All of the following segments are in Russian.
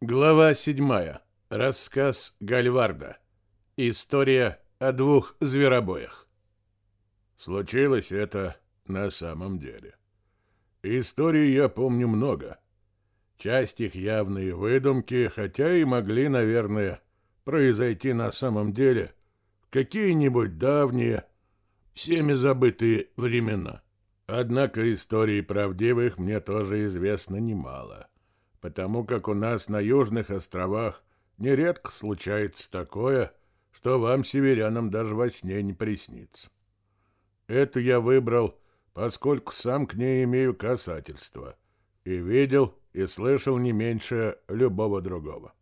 Глава 7. Рассказ Гальварда. История о двух зверобоях. Случилось это на самом деле. Истории я помню много. Часть их явные выдумки, хотя и могли, наверное, произойти на самом деле какие-нибудь давние, всеми забытые времена. Однако историй правдивых мне тоже известно немало, потому как у нас на Южных островах нередко случается такое, что вам, северянам, даже во сне не приснится. Эту я выбрал, поскольку сам к ней имею касательство, и видел, и слышал не меньше любого другого.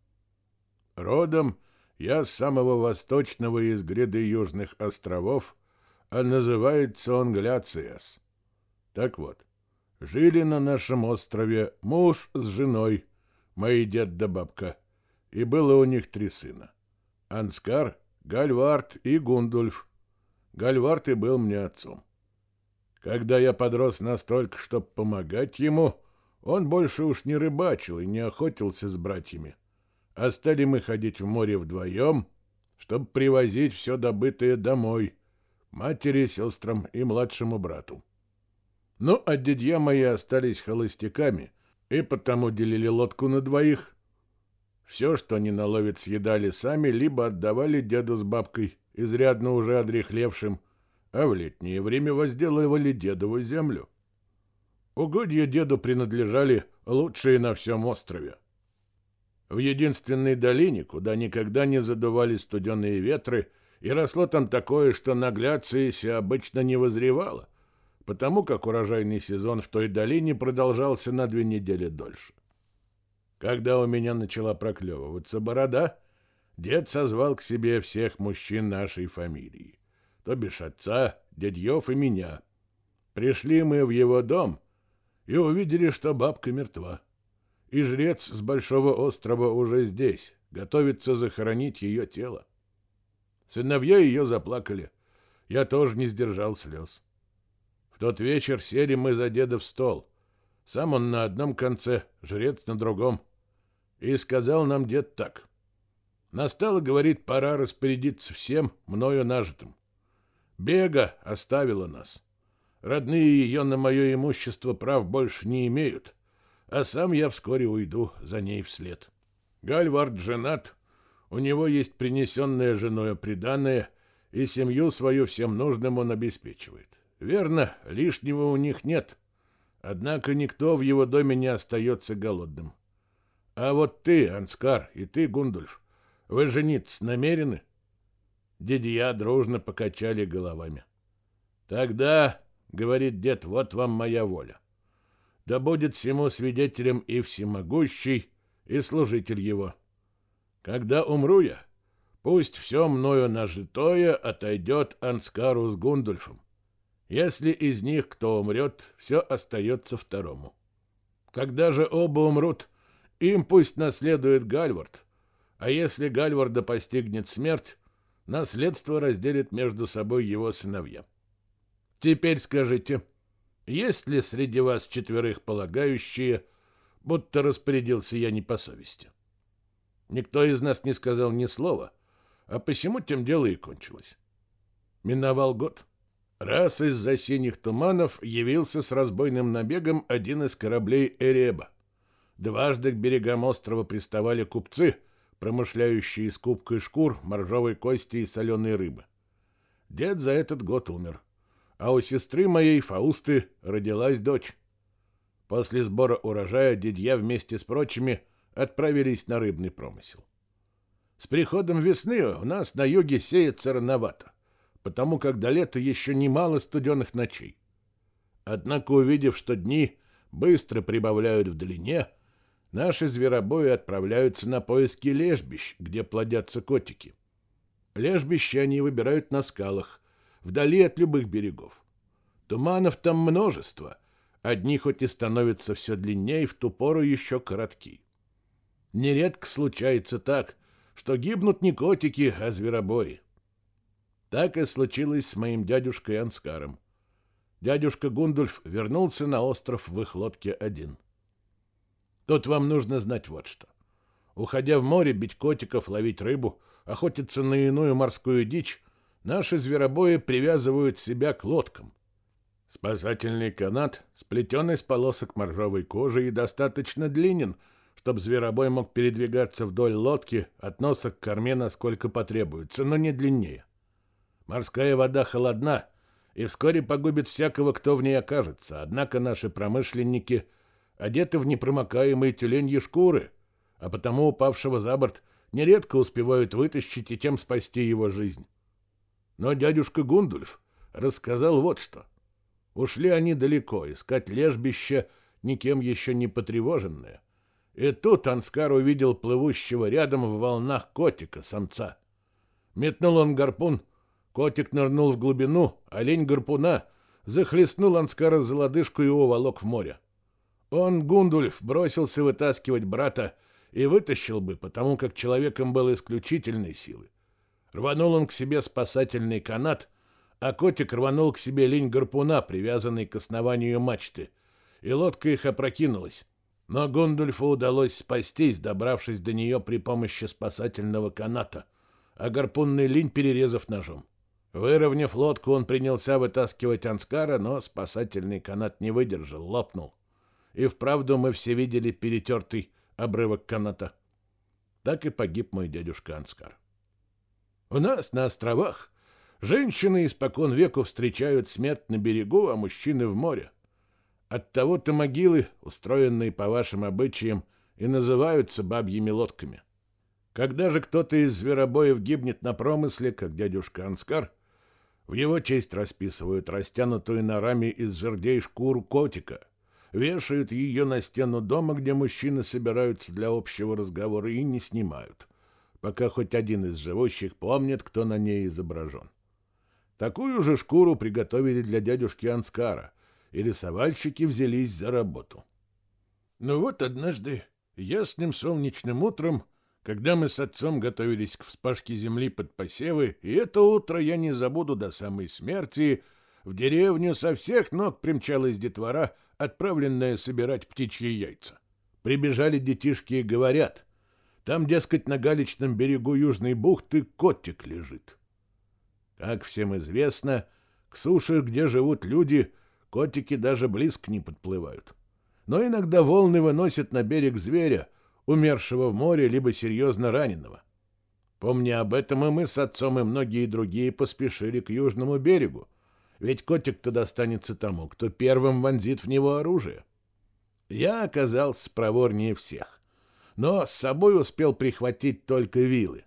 Родом я с самого восточного из гряды Южных островов, а называется он Гляциас. Так вот, жили на нашем острове муж с женой, мои дед да бабка, и было у них три сына. Анскар, Гальвард и Гундульф. Гальвард и был мне отцом. Когда я подрос настолько, чтобы помогать ему, он больше уж не рыбачил и не охотился с братьями. А стали мы ходить в море вдвоем, чтобы привозить все добытое домой, матери, сестрам и младшему брату. Ну, а дядья мои остались холостяками, и потому делили лодку на двоих. Все, что они наловят, съедали сами, либо отдавали деду с бабкой, изрядно уже одрехлевшим, а в летнее время возделывали дедову землю. Угодья деду принадлежали лучшие на всем острове. В единственной долине, куда никогда не задували студеные ветры, и росло там такое, что на Гляциесе обычно не возревало потому как урожайный сезон в той долине продолжался на две недели дольше. Когда у меня начала проклевываться борода, дед созвал к себе всех мужчин нашей фамилии, то бишь отца, дядьев и меня. Пришли мы в его дом и увидели, что бабка мертва. И жрец с большого острова уже здесь, готовится захоронить ее тело. Сыновья ее заплакали. Я тоже не сдержал слез тот вечер сели мы за деда в стол. Сам он на одном конце, жрец на другом. И сказал нам дед так. Настало, говорит, пора распорядиться всем мною нажитым. Бега оставила нас. Родные ее на мое имущество прав больше не имеют, а сам я вскоре уйду за ней вслед. Гальвард женат, у него есть принесенное женою приданное, и семью свою всем нужным он обеспечивает. Верно, лишнего у них нет. Однако никто в его доме не остается голодным. А вот ты, Анскар, и ты, Гундульф, вы жениться намерены? Дедья дружно покачали головами. Тогда, говорит дед, вот вам моя воля. Да будет всему свидетелем и всемогущий, и служитель его. Когда умру я, пусть все мною нажитое отойдет Анскару с Гундульфом. Если из них кто умрет, все остается второму. Когда же оба умрут, им пусть наследует Гальвард, а если Гальварда постигнет смерть, наследство разделит между собой его сыновья. Теперь скажите, есть ли среди вас четверых полагающие, будто распорядился я не по совести? Никто из нас не сказал ни слова, а посему тем дело и кончилось. Миновал год. Раз из-за синих туманов явился с разбойным набегом один из кораблей Эреба. Дважды к берегам острова приставали купцы, промышляющие скупкой шкур, моржовой кости и соленой рыбы. Дед за этот год умер, а у сестры моей Фаусты родилась дочь. После сбора урожая дедья вместе с прочими отправились на рыбный промысел. С приходом весны у нас на юге сеется рановато потому как до лета еще немало студенных ночей. Однако, увидев, что дни быстро прибавляют в длине, наши зверобои отправляются на поиски лежбищ, где плодятся котики. Лежбища они выбирают на скалах, вдали от любых берегов. Туманов там множество, одни хоть и становятся все длиннее, в ту пору еще коротки. Нередко случается так, что гибнут не котики, а зверобои. Так и случилось с моим дядюшкой Анскаром. Дядюшка Гундульф вернулся на остров в их лодке один. Тут вам нужно знать вот что. Уходя в море бить котиков, ловить рыбу, охотиться на иную морскую дичь, наши зверобои привязывают себя к лодкам. Спасательный канат сплетен из полосок моржовой кожи и достаточно длинен, чтобы зверобой мог передвигаться вдоль лодки от носа к корме, насколько потребуется, но не длиннее. Морская вода холодна и вскоре погубит всякого, кто в ней окажется, однако наши промышленники одеты в непромокаемые тюленьи шкуры, а потому упавшего за борт нередко успевают вытащить и тем спасти его жизнь. Но дядюшка Гундульф рассказал вот что — Ушли они далеко, искать лежбище, никем еще не потревоженное. И тут Анскар увидел плывущего рядом в волнах котика, самца. Метнул он гарпун, котик нырнул в глубину, олень гарпуна захлестнул Анскара за лодыжку и уволок в море. Он, Гундульф, бросился вытаскивать брата и вытащил бы, потому как человеком был исключительной силы. Рванул он к себе спасательный канат — а котик рванул к себе линь гарпуна, привязанный к основанию мачты, и лодка их опрокинулась. Но Гондульфу удалось спастись, добравшись до нее при помощи спасательного каната, а гарпунный линь перерезав ножом. Выровняв лодку, он принялся вытаскивать Анскара, но спасательный канат не выдержал, лопнул. И вправду мы все видели перетертый обрывок каната. Так и погиб мой дядюшка Анскар. У нас на островах Женщины испокон веку встречают смерть на берегу, а мужчины в море. Оттого-то могилы, устроенные по вашим обычаям, и называются бабьими лодками. Когда же кто-то из зверобоев гибнет на промысле, как дядюшка Анскар, в его честь расписывают растянутую на раме из жердей шкуру котика, вешают ее на стену дома, где мужчины собираются для общего разговора, и не снимают, пока хоть один из живущих помнит, кто на ней изображен. Такую же шкуру приготовили для дядюшки Анскара, и рисовальщики взялись за работу. Ну вот однажды, ясным солнечным утром, когда мы с отцом готовились к вспашке земли под посевы, и это утро я не забуду до самой смерти, в деревню со всех ног примчалась детвора, отправленная собирать птичьи яйца. Прибежали детишки и говорят, там, дескать, на галечном берегу Южной бухты котик лежит. Как всем известно, к суше, где живут люди, котики даже близко не подплывают. Но иногда волны выносят на берег зверя, умершего в море, либо серьезно раненого. Помня об этом, и мы с отцом и многие другие поспешили к южному берегу, ведь котик-то достанется тому, кто первым вонзит в него оружие. Я оказался проворнее всех, но с собой успел прихватить только вилы.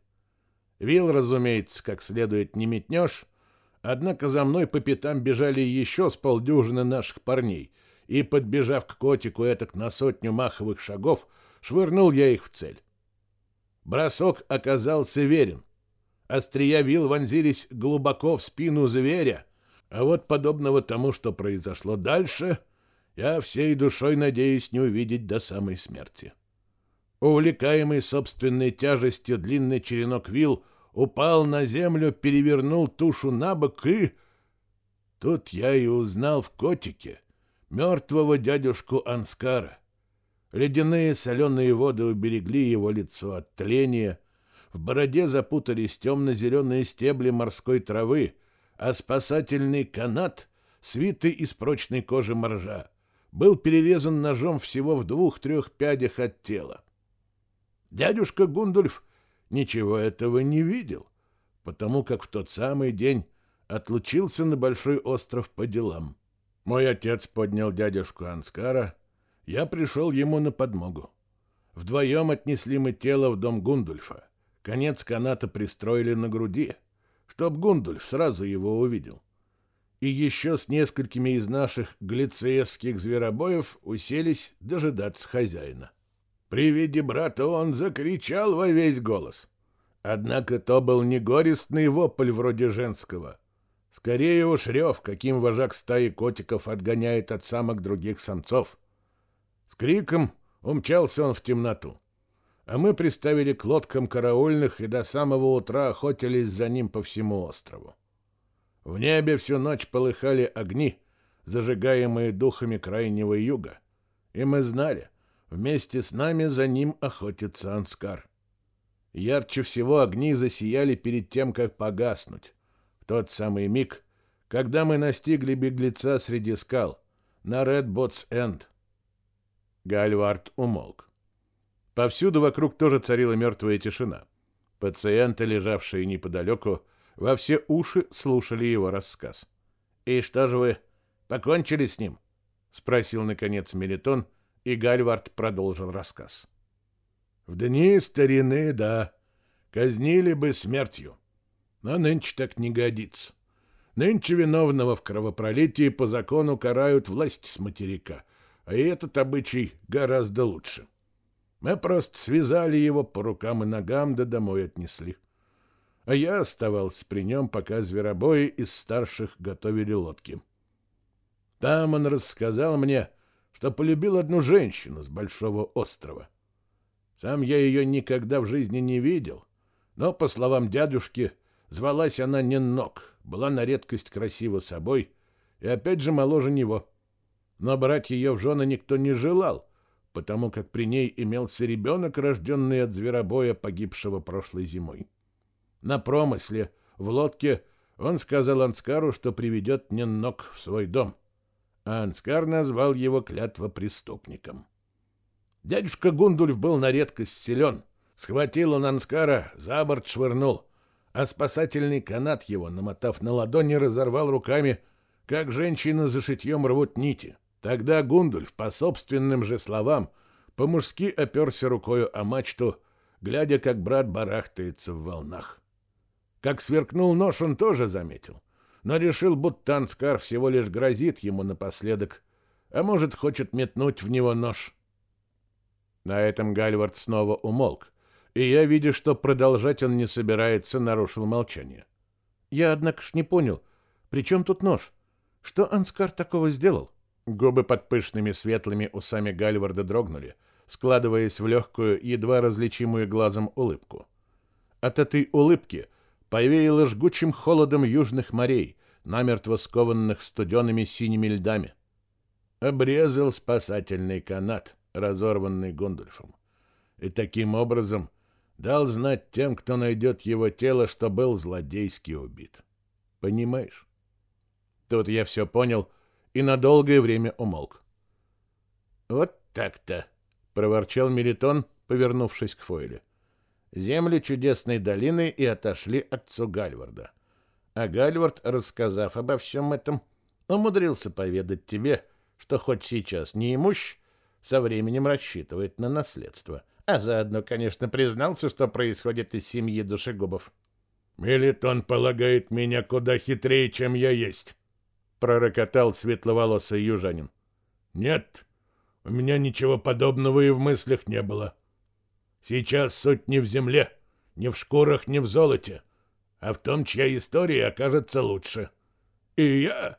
Вил, разумеется, как следует не метнешь, однако за мной по пятам бежали еще с полдюжины наших парней, и, подбежав к котику этак на сотню маховых шагов, швырнул я их в цель. Бросок оказался верен. Острия вил вонзились глубоко в спину зверя, а вот подобного тому, что произошло дальше, я всей душой надеюсь не увидеть до самой смерти. Увлекаемый собственной тяжестью длинный черенок вил упал на землю, перевернул тушу на бок и... Тут я и узнал в котике мертвого дядюшку Анскара. Ледяные соленые воды уберегли его лицо от тления, в бороде запутались темно-зеленые стебли морской травы, а спасательный канат, свитый из прочной кожи моржа, был перерезан ножом всего в двух-трех пядях от тела. Дядюшка Гундульф ничего этого не видел, потому как в тот самый день отлучился на большой остров по делам. Мой отец поднял дядюшку Анскара, я пришел ему на подмогу. Вдвоем отнесли мы тело в дом Гундульфа. Конец каната пристроили на груди, чтоб Гундульф сразу его увидел. И еще с несколькими из наших глицеевских зверобоев уселись дожидаться хозяина. При виде брата он закричал во весь голос. Однако то был не горестный вопль вроде женского. Скорее уж рев, каким вожак стаи котиков отгоняет от самок других самцов. С криком умчался он в темноту. А мы приставили к лодкам караульных и до самого утра охотились за ним по всему острову. В небе всю ночь полыхали огни, зажигаемые духами крайнего юга. И мы знали — вместе с нами за ним охотится Анскар. Ярче всего огни засияли перед тем, как погаснуть. В тот самый миг, когда мы настигли беглеца среди скал, на Редботс-Энд. Гальвард умолк. Повсюду вокруг тоже царила мертвая тишина. Пациенты, лежавшие неподалеку, во все уши слушали его рассказ. «И что же вы, покончили с ним?» — спросил, наконец, Мелитон, и Гальвард продолжил рассказ. «В дни старины, да, казнили бы смертью, но нынче так не годится. Нынче виновного в кровопролитии по закону карают власть с материка, а этот обычай гораздо лучше. Мы просто связали его по рукам и ногам, да домой отнесли. А я оставался при нем, пока зверобои из старших готовили лодки. Там он рассказал мне, что полюбил одну женщину с большого острова. Сам я ее никогда в жизни не видел, но, по словам дядюшки, звалась она Неннок, была на редкость красива собой и опять же моложе него. Но брать ее в жены никто не желал, потому как при ней имелся ребенок, рожденный от зверобоя, погибшего прошлой зимой. На промысле, в лодке, он сказал Анскару, что приведет Неннок в свой дом, а Анскар назвал его клятва преступником. Дядюшка Гундульф был на редкость силен. Схватил он Анскара, за борт швырнул — а спасательный канат его, намотав на ладони, разорвал руками, как женщины за шитьем рвут нити. Тогда Гундульф, по собственным же словам, по-мужски оперся рукою о мачту, глядя, как брат барахтается в волнах. Как сверкнул нож, он тоже заметил, но решил, будто Анскар всего лишь грозит ему напоследок, а может, хочет метнуть в него нож. На этом Гальвард снова умолк, и я, видя, что продолжать он не собирается, нарушил молчание. Я, однако ж, не понял, при чем тут нож? Что Анскар такого сделал? Губы под пышными светлыми усами Гальварда дрогнули, складываясь в легкую, едва различимую глазом улыбку. От этой улыбки повеяло жгучим холодом южных морей, намертво скованных студенными синими льдами. Обрезал спасательный канат, разорванный Гондольфом. И таким образом дал знать тем, кто найдет его тело, что был злодейски убит. Понимаешь? Тут я все понял и на долгое время умолк. «Вот так-то», — проворчал Мелитон, повернувшись к Фойле. Земли чудесной долины и отошли отцу Гальварда. А Гальвард, рассказав обо всем этом, умудрился поведать тебе, что хоть сейчас не имущ, со временем рассчитывает на наследство — а заодно, конечно, признался, что происходит из семьи душегубов. «Мелитон полагает меня куда хитрее, чем я есть», — пророкотал светловолосый южанин. «Нет, у меня ничего подобного и в мыслях не было. Сейчас суть не в земле, не в шкурах, не в золоте, а в том, чья история окажется лучше. И я,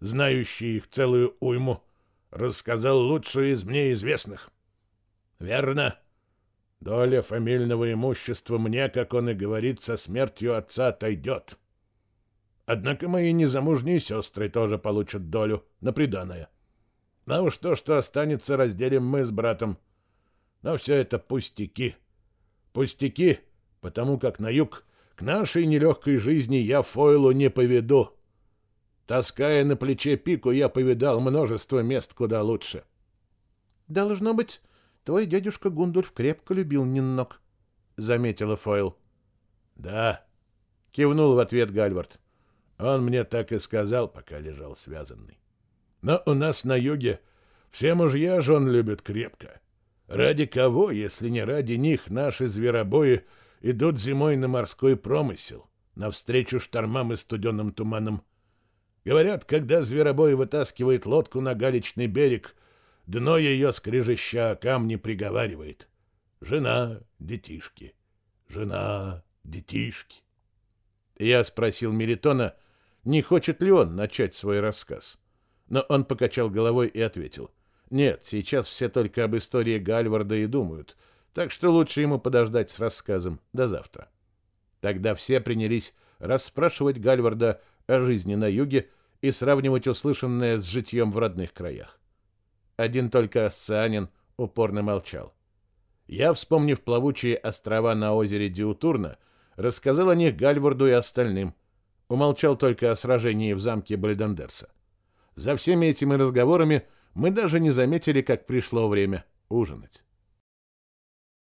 знающий их целую уйму, рассказал лучшую из мне известных. Верно?» Доля фамильного имущества мне, как он и говорит, со смертью отца отойдет. Однако мои незамужние сестры тоже получат долю на приданое. Ну уж то, что останется, разделим мы с братом. Но все это пустяки. Пустяки, потому как на юг к нашей нелегкой жизни я Фойлу не поведу. Таская на плече пику, я повидал множество мест куда лучше. — Должно быть, Твой дядюшка Гундульф крепко любил Ниннок, — заметила Фойл. — Да, — кивнул в ответ Гальвард. Он мне так и сказал, пока лежал связанный. Но у нас на юге все мужья жен любят крепко. Ради кого, если не ради них, наши зверобои идут зимой на морской промысел, навстречу штормам и студенным туманам. Говорят, когда зверобой вытаскивает лодку на галечный берег — Дно ее скрежеща камни приговаривает. Жена, детишки, жена, детишки. Я спросил Меритона, не хочет ли он начать свой рассказ. Но он покачал головой и ответил. Нет, сейчас все только об истории Гальварда и думают, так что лучше ему подождать с рассказом до завтра. Тогда все принялись расспрашивать Гальварда о жизни на юге и сравнивать услышанное с житьем в родных краях. Один только Ассанин упорно молчал. Я, вспомнив плавучие острова на озере Диутурна, рассказал о них Гальварду и остальным. Умолчал только о сражении в замке Бальдандерса. За всеми этими разговорами мы даже не заметили, как пришло время ужинать.